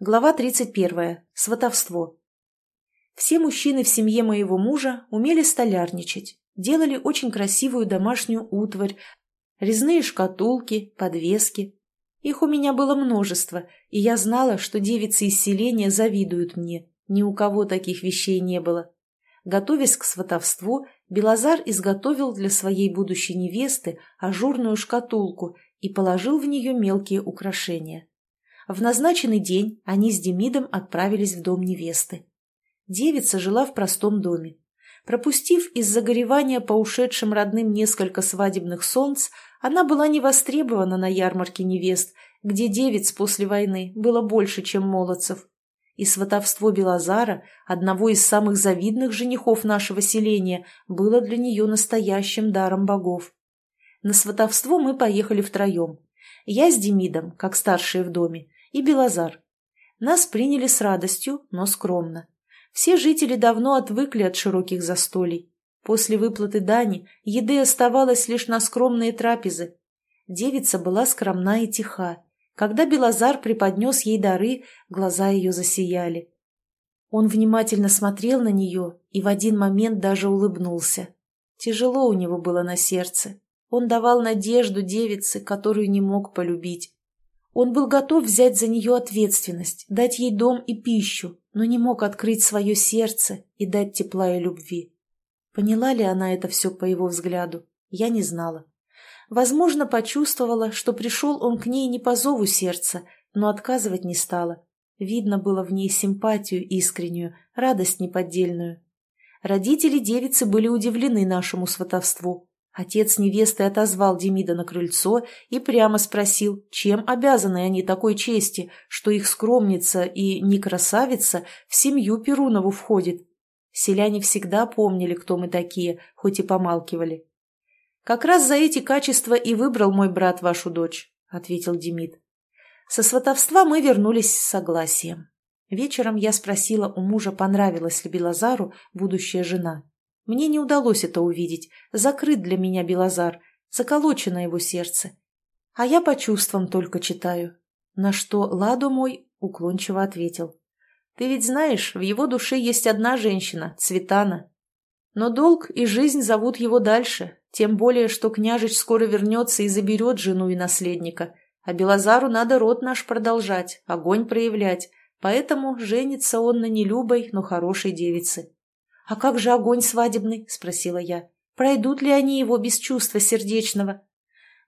Глава 31. Сватовство. Все мужчины в семье моего мужа умели столярничать, делали очень красивую домашнюю утварь, резные шкатулки, подвески. Их у меня было множество, и я знала, что девицы из селения завидуют мне. Ни у кого таких вещей не было. Готовясь к сватовству, Белозар изготовил для своей будущей невесты ажурную шкатулку и положил в нее мелкие украшения. В назначенный день они с Демидом отправились в дом невесты. Девица жила в простом доме. Пропустив из загоревания по ушедшим родным несколько свадебных солнц, она была не востребована на ярмарке невест, где девиц после войны было больше, чем молодцев. И сватовство Белозара, одного из самых завидных женихов нашего селения, было для нее настоящим даром богов. На сватовство мы поехали втроем. Я с Демидом, как старшие в доме, и Белозар. Нас приняли с радостью, но скромно. Все жители давно отвыкли от широких застолий. После выплаты дани еды оставалось лишь на скромные трапезы. Девица была скромна и тиха. Когда Белозар преподнес ей дары, глаза ее засияли. Он внимательно смотрел на нее и в один момент даже улыбнулся. Тяжело у него было на сердце. Он давал надежду девице, которую не мог полюбить. Он был готов взять за нее ответственность, дать ей дом и пищу, но не мог открыть свое сердце и дать тепла и любви. Поняла ли она это все по его взгляду? Я не знала. Возможно, почувствовала, что пришел он к ней не по зову сердца, но отказывать не стала. Видно было в ней симпатию искреннюю, радость неподдельную. Родители девицы были удивлены нашему сватовству. Отец невесты отозвал Демида на крыльцо и прямо спросил, чем обязаны они такой чести, что их скромница и не красавица в семью Перунову входит. Селяне всегда помнили, кто мы такие, хоть и помалкивали. «Как раз за эти качества и выбрал мой брат вашу дочь», — ответил Демид. Со сватовства мы вернулись с согласием. Вечером я спросила у мужа, понравилась ли Белозару будущая жена. Мне не удалось это увидеть. Закрыт для меня Белозар, заколочено его сердце. А я по чувствам только читаю. На что Ладу мой уклончиво ответил. Ты ведь знаешь, в его душе есть одна женщина, Цветана. Но долг и жизнь зовут его дальше, тем более, что княжич скоро вернется и заберет жену и наследника. А Белозару надо род наш продолжать, огонь проявлять, поэтому женится он на нелюбой, но хорошей девице. «А как же огонь свадебный?» – спросила я. «Пройдут ли они его без чувства сердечного?»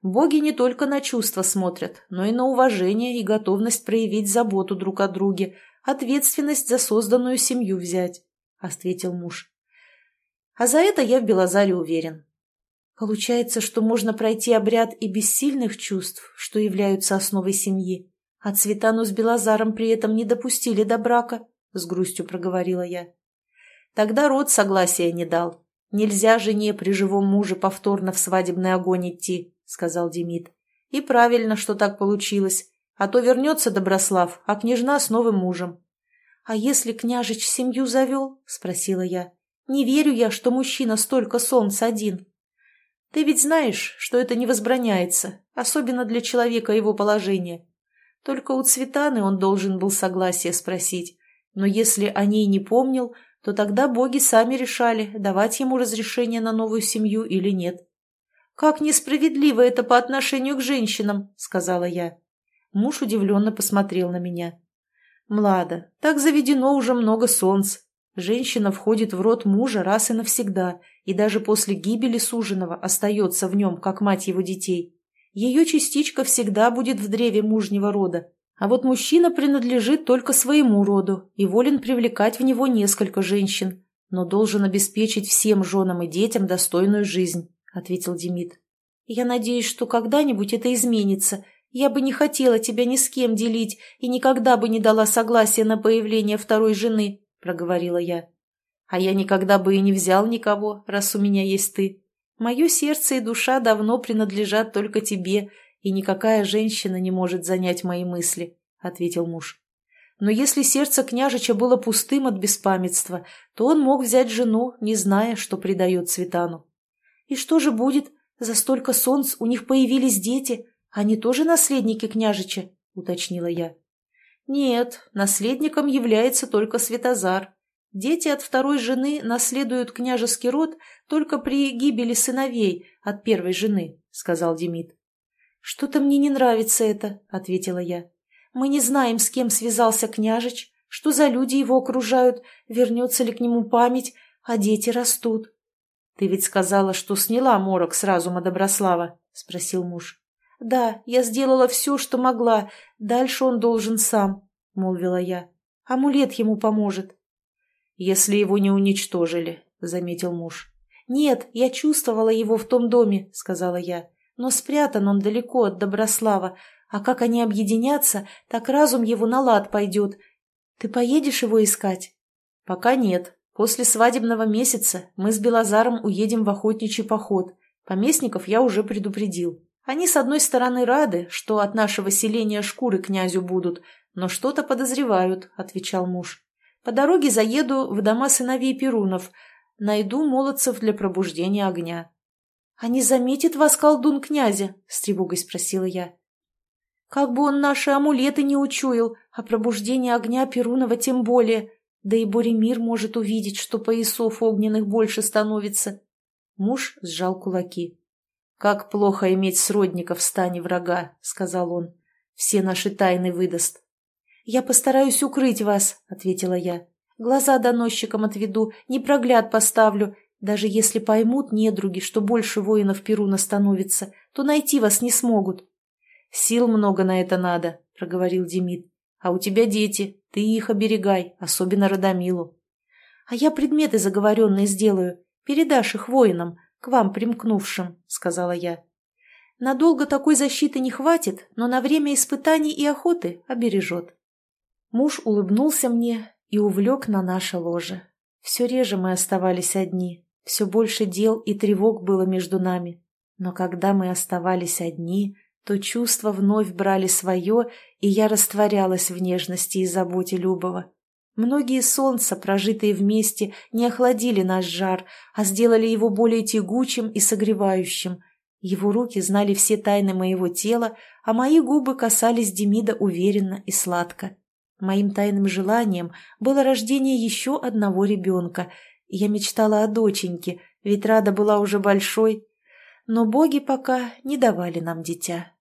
Боги не только на чувства смотрят, но и на уважение и готовность проявить заботу друг о друге, ответственность за созданную семью взять, — ответил муж. А за это я в Белозаре уверен. Получается, что можно пройти обряд и без сильных чувств, что являются основой семьи, а Цветану с Белозаром при этом не допустили до брака, — с грустью проговорила я. Тогда род согласия не дал. Нельзя жене при живом муже повторно в свадебный огонь идти, сказал Демид. И правильно, что так получилось. А то вернется Доброслав, а княжна с новым мужем. А если княжич семью завел? спросила я. Не верю я, что мужчина столько солнца один. Ты ведь знаешь, что это не возбраняется, особенно для человека его положения. Только у Цветаны он должен был согласие спросить. Но если о ней не помнил, то тогда боги сами решали, давать ему разрешение на новую семью или нет. «Как несправедливо это по отношению к женщинам!» — сказала я. Муж удивленно посмотрел на меня. «Млада, так заведено уже много солнц. Женщина входит в род мужа раз и навсегда, и даже после гибели суженого остается в нем, как мать его детей. Ее частичка всегда будет в древе мужнего рода, а вот мужчина принадлежит только своему роду и волен привлекать в него несколько женщин, но должен обеспечить всем женам и детям достойную жизнь», — ответил Демид. «Я надеюсь, что когда-нибудь это изменится. Я бы не хотела тебя ни с кем делить и никогда бы не дала согласия на появление второй жены», — проговорила я. «А я никогда бы и не взял никого, раз у меня есть ты. Мое сердце и душа давно принадлежат только тебе, и никакая женщина не может занять мои мысли», — ответил муж. «Но если сердце княжича было пустым от беспамятства, то он мог взять жену, не зная, что предает Цветану. И что же будет? За столько солнц у них появились дети, они тоже наследники княжича?» — уточнила я. Нет, наследником является только Светозар. Дети от второй жены наследуют княжеский род только при гибели сыновей от первой жены, сказал Демид. Что-то мне не нравится это, ответила я. Мы не знаем, с кем связался княжич, что за люди его окружают, вернется ли к нему память, а дети растут. «Ты ведь сказала, что сняла морок с разума Доброслава?» — спросил муж. «Да, я сделала все, что могла. Дальше он должен сам», — молвила я. «Амулет ему поможет». «Если его не уничтожили», — заметил муж. «Нет, я чувствовала его в том доме», — сказала я. «Но спрятан он далеко от Доброслава, а как они объединятся, так разум его на лад пойдет. Ты поедешь его искать?» «Пока нет», После свадебного месяца мы с Белозаром уедем в охотничий поход. Поместников я уже предупредил. Они, с одной стороны, рады, что от нашего селения шкуры князю будут, но что-то подозревают, — отвечал муж. По дороге заеду в дома сыновей Перунов, найду молодцев для пробуждения огня. — А не заметит вас колдун князя? — с тревогой спросила я. — Как бы он наши амулеты не учуял, а пробуждение огня Перунова тем более, да и Боремир может увидеть, что поясов огненных больше становится. Муж сжал кулаки. «Как плохо иметь сродников в стане врага», — сказал он. «Все наши тайны выдаст». «Я постараюсь укрыть вас», — ответила я. «Глаза доносчикам отведу, непрогляд поставлю. Даже если поймут недруги, что больше воинов Перуна становится, то найти вас не смогут». «Сил много на это надо», — проговорил Демид. «А у тебя дети. Ты их оберегай, особенно Радомилу. А я предметы заговоренные сделаю. Передашь их воинам, к вам примкнувшим, — сказала я. Надолго такой защиты не хватит, но на время испытаний и охоты обережет. Муж улыбнулся мне и увлек на наше ложе. Все реже мы оставались одни, все больше дел и тревог было между нами. Но когда мы оставались одни, то чувства вновь брали свое, и я растворялась в нежности и заботе Любова. Многие солнца, прожитые вместе, не охладили наш жар, а сделали его более тягучим и согревающим. Его руки знали все тайны моего тела, а мои губы касались Демида уверенно и сладко. Моим тайным желанием было рождение еще одного ребенка. Я мечтала о доченьке, ведь Рада была уже большой, но боги пока не давали нам дитя.